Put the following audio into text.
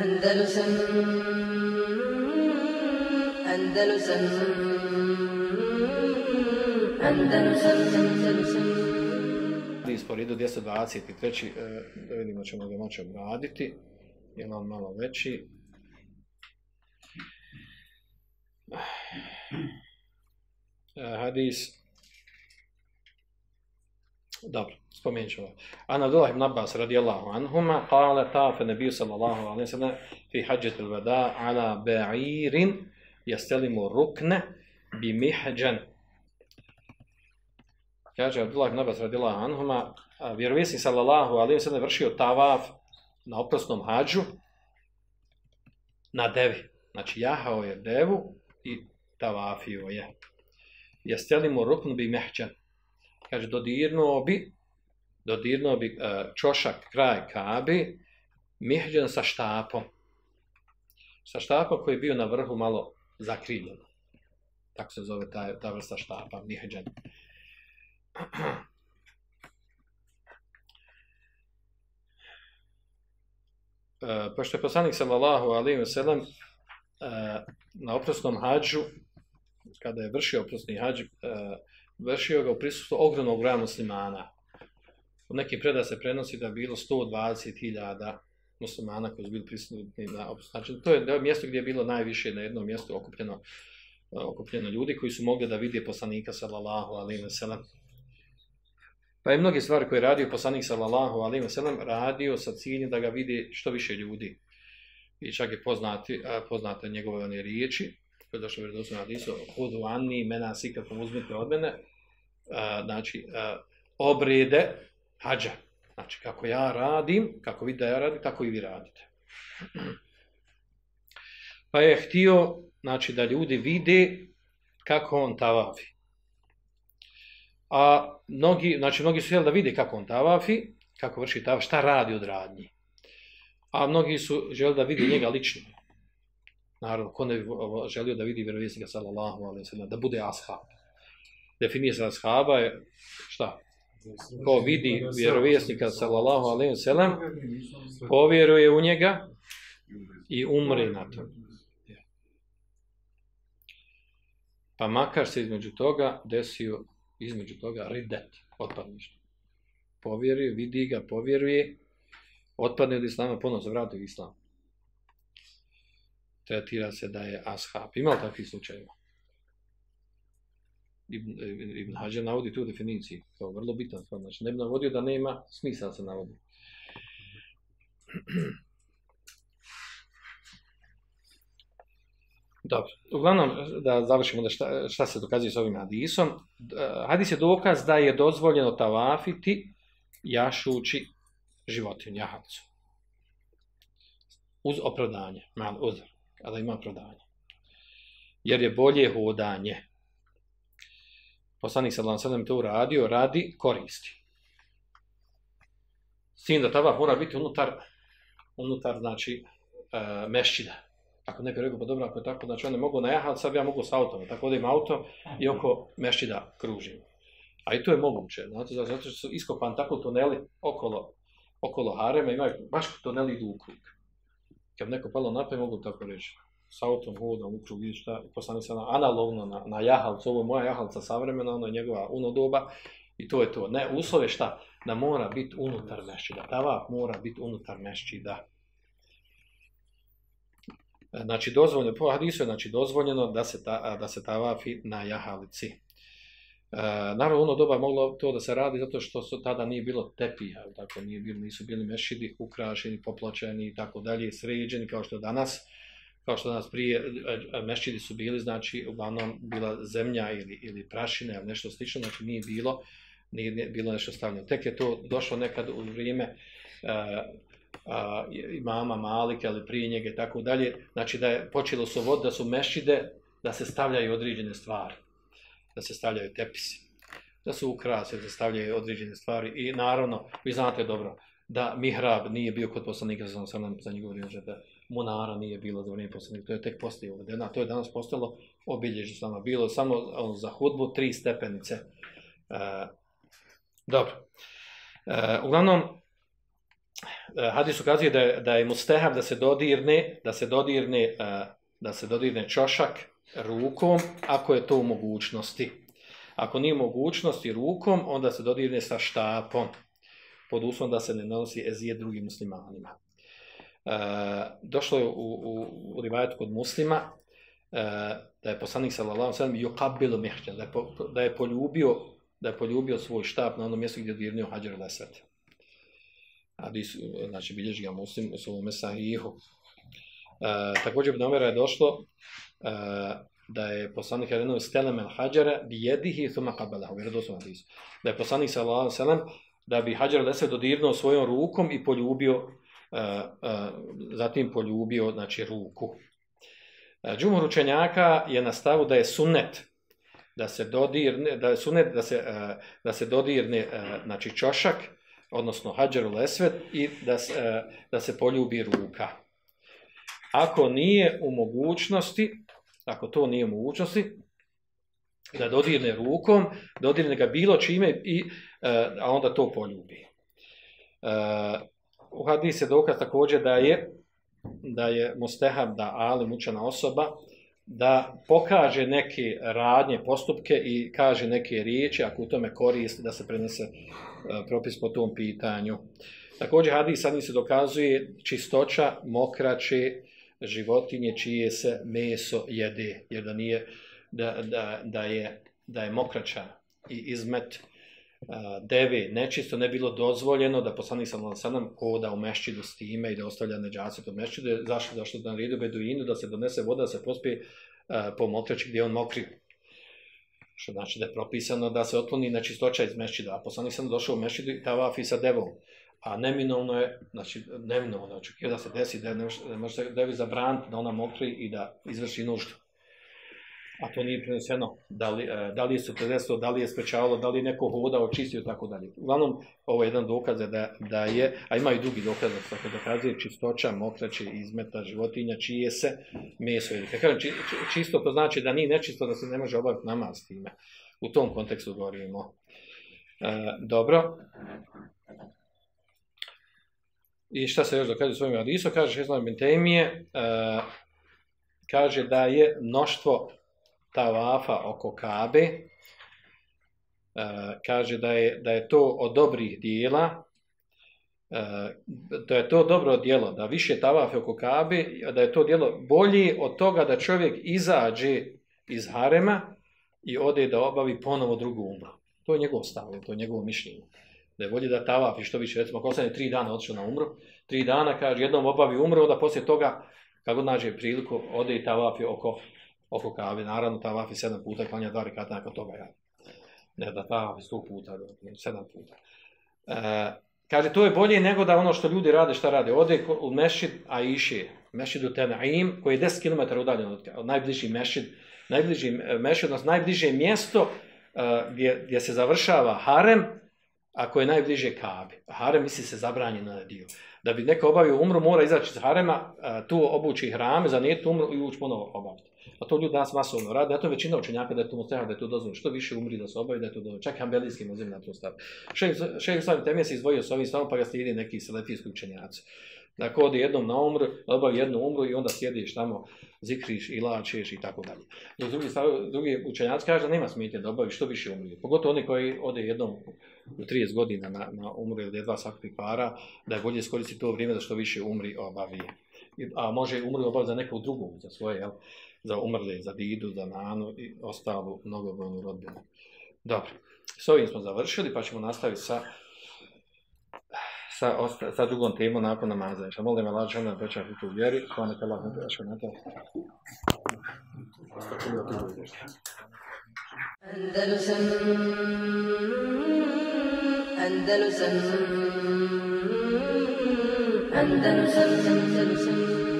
Andalusam Andalusam Andalusam Andalusam Hadis po redu 223. Da vidimo ćemo ga moći obraditi. Je malo, malo veći. E, hadis Dobro, spomenut ćemo. Ana Abdullah ibn Abbas radijallahu anhuma kale tafe nebiju sallallahu alaihi sallam fi hađetul vada ala ba'irin jastelimu rukne bi mihđan. Kaže Abdullah ibn Abbas radijallahu anhuma vjerovjesnik sallallahu alaihi sallam vršio tavaf na oprosnom hađu na devi. Znači jahao je devu i tavafio je. Jastelimu ruknu bi mihđan kaže dodirnuo bi dodirnuo bi e, čošak kraj Kabe mihđan sa štapom. Sa štapom koji je bio na vrhu malo zakrivljen tako se zove ta, ta vrsta štapa mihđan. Uh, pošto je poslanik sallallahu alaihi wa sallam uh, na oprosnom hađu kada je vršio oprosni hađ uh, vršio ga u prisustvu ogromnog broja muslimana. Od neke predaje se prenosi da je bilo 120.000 muslimana koji su bili prisutni na znači to je mjesto gdje je bilo najviše na jednom mjestu okupljeno okupljeno ljudi koji su mogli da vide poslanika sallallahu alejhi ve sellem. Pa je mnoge stvari koje je radio poslanik sallallahu alejhi ve sellem radio sa ciljem da ga vidi što više ljudi. I čak je poznati poznate njegove one riječi koje je došlo u hadisu, hudu anni mena sikakom uzmite od mene, a, znači a, obrede hađa. Znači kako ja radim, kako vi da ja radim, tako i vi radite. Pa je htio znači, da ljudi vide kako on tavafi. A mnogi, znači mnogi su htjeli da vide kako on tavafi, kako vrši tavaf, šta radi od radnji. A mnogi su želi da vide njega lično. Naravno, ko ne bi želio da vidi vjerovjesnika sallallahu alaihi sallam, da bude ashab. Definicija ashaba je šta? Ko vidi vjerovjesnika sallallahu alejhi ve sellem povjeruje u njega i umre na to. Pa makar se između toga desio između toga ridet, otpadništvo. Povjeruje, vidi ga, povjeruje, otpadne od islama, ponovno se vrati u islam. tretira se da je ashab. Ima li takvih slučajeva? E, Ibn, Ibn Hađar navodi tu definiciju, kao vrlo bitan stvar. Znači, ne bi navodio da nema smisla se navodi. Dobro, uglavnom da završimo da šta, šta se dokazuje s ovim hadisom. E, hadis je dokaz da je dozvoljeno tavafiti jašući životinju, jahacu. Uz opravdanje, mal uzor kada ima prodanje. Jer je bolje hodanje. Poslanik sallam sallam to uradio radi koristi. Sin da tava mora biti unutar, unutar znači, e, mešćida. Ako neko rekao, pa dobro, ako je tako, znači one mogu na najahati, sad ja mogu s autom. Tako da im auto i oko mešćida kružim. A i to je moguće. Znači, zato što su iskopan tako tuneli okolo, okolo harema, imaju baš tuneli idu u krug kad neko palo napaj, mogu tako reći, s autom hodom, u krug, šta, poslanik se analogno na, na jahalcu, ovo je moja jahalca savremena, ono je njegova unodoba, i to je to. Ne, uslove šta? Da mora biti unutar mešćida. Tava mora biti unutar mešćida. E, znači, dozvoljeno, po hadisu je znači, dozvoljeno da se, ta, da se tavafi na jahalici. E, naravno, ono doba moglo to da se radi zato što su tada nije bilo tepija, tako nije bilo, nisu bili mešidi ukrašeni, poplačeni i tako dalje, sređeni kao što danas, kao što danas prije e, e, mešćidi su bili, znači uglavnom bila zemlja ili, ili prašina ili nešto slično, znači nije bilo, nije bilo nešto stavljeno. Tek je to došlo nekad u vrijeme uh, a, imama Malika ili prije njega i tako dalje, znači da je počelo su vod, da su mešćide, da se stavljaju određene stvari da se stavljaju tepisi, da su ukrase, da se stavljaju određene stvari i naravno, vi znate dobro, da mihrab nije bio kod poslanika za sam za njegov vrijeme, da monara nije bilo za vrijeme poslanika, to je tek poslije uvedeno, to je danas postalo obilježno samo, bilo samo ono, za hudbu tri stepenice. E, dobro. E, uglavnom, e, hadis ukazuje da je, da je mustehab da se dodirne, da se dodirne, e, da se dodirne čošak rukom, ako je to u mogućnosti. Ako nije mogućnosti rukom, onda se dodirne sa štapom, pod uslovom da se ne nosi ezije drugim muslimanima. Eh, došlo je u, u, u rivajetu kod muslima, e, da je poslanik sallallahu alejhi ve sellem yuqabbilu mihđan, da je po, da je poljubio da je poljubio svoj štap na onom mjestu gdje je dirnio Hadžer al-Asad. Hadis znači bilježi ga Muslim u svom sahihu. E, također do Omera je došlo e, da je poslanik Arenov stelem el Hadžara bi jedihi thumma qabbalahu. Vjerodostojno hadis. Da je poslanik sallallahu sallam da bi Hadžer al-Asad dodirnuo svojom rukom i poljubio E, e, zatim poljubio znači ruku. E, džumhur učenjaka je na stavu da je sunnet da se dodirne, da je sunnet da se, da se dodirne znači čošak, odnosno hađaru lesvet i da se, da se poljubi ruka. Ako nije u mogućnosti, ako to nije u mogućnosti, da dodirne rukom, dodirne ga bilo čime, i, a onda to poljubi. U hadis se dokaz također da je da je mustehab da alim učena osoba da pokaže neke radnje, postupke i kaže neke riječi, ako u tome koristi, da se prenese uh, propis po tom pitanju. Također hadis sad se dokazuje čistoća mokraće životinje čije se meso jede, jer da nije da, da, da je da je mokraća i izmet uh, deve nečisto ne bilo dozvoljeno da poslanik sallallahu alejhi koda u mešćidu s time i da ostavlja neđaset u mešćidu zašto? Zašto da naredio beduinu da se donese voda da se pospe po mokraći gdje on mokri. Što znači da je propisano da se otkloni nečistoća iz mešćida. A poslanik sam došao u mešćidu i tavafi sa devom. A neminovno je znači neminovno očekuje da se desi da ne može se devi zabraniti da ona mokri i da izvrši nuždu a to nije preneseno, da li, e, da li je se preneseno, da li je sprečavalo, da li je neko hodao, čistio i tako dalje. Uglavnom, ovo je jedan dokaz da, da je, a ima i drugi dokaz, tako da kaže čistoća, mokraće, izmeta, životinja, čije se meso. Ili, kažem, či, či, čisto to znači da nije nečisto, da se ne može obaviti namaz s time. U tom kontekstu govorimo. E, dobro. I šta se još dokaže svojim Adiso? Kaže Šeslan Bintemije, e, kaže da je mnoštvo tavafa oko Kabe, uh, kaže da je, da je to od dobrih dijela, uh, da je to dobro dijelo, da više tavafe oko Kabe, da je to dijelo bolje od toga da čovjek izađe iz harema i ode da obavi ponovo drugu umru. To je njegov stav, to je njegovo mišljenje. Da je bolje da tavafi što više, recimo, ako ostane tri dana otišao na umru, tri dana, kaže, jednom obavi umru, onda poslije toga, kako nađe priliku, ode i tavafi oko oko kave, naravno ta vafi sedam puta klanja dva rekata nakon toga, ja. Ne da ta vafi sto puta, sedam puta. E, kaže, to je bolje nego da ono što ljudi rade, šta rade, ode u mešid Aiši, mešid u Tenaim, koji je 10 km udaljen od, od najbliži mešid, najbliži e, mešid, odnosno najbliže mjesto uh, gdje, gdje se završava harem, ako je najbliže kabe. Harem misli se zabranjeno na dio. Da bi neko obavio umru, mora izaći iz harema, tu obući hrame, zanijeti umru i ući ponovo obaviti. A to ljudi nas masovno rade, a to većina učenjaka da je to musteha, da je to dozvoljeno. Što više umri da se obavi, da je to dozvoljeno. Čak ambelijski muzim na to stav. Šeh Slavim Temije se izdvojio s ovim stavom, pa ga slijedi neki selefijski učenjaci. Dakle, odi jednom na umru, obavi jednu umru i onda sjediš tamo, zikriš, ilačeš i tako dalje. Dok drugi, drugi učenjaci kaže da nema smetnje da obavi što više umri. Pogotovo oni koji ode jednom u 30 godina na, na umru ili jedva svakog para, da je bolje iskoristiti to vrijeme da što više umri obavi. A može umri obavi za nekog drugog, za svoje, jel? za umrle, za didu, za nanu i ostalu mnogobrojnu rodbinu. Dobro, s ovim smo završili, pa ćemo nastaviti sa, sa, osta, sa drugom temom nakon namaza. Inša, molim Allah, što da peća u tu vjeri, Hvala vam je Allah ne peća na to. Andalusam Andalusam Andalusam Andalusam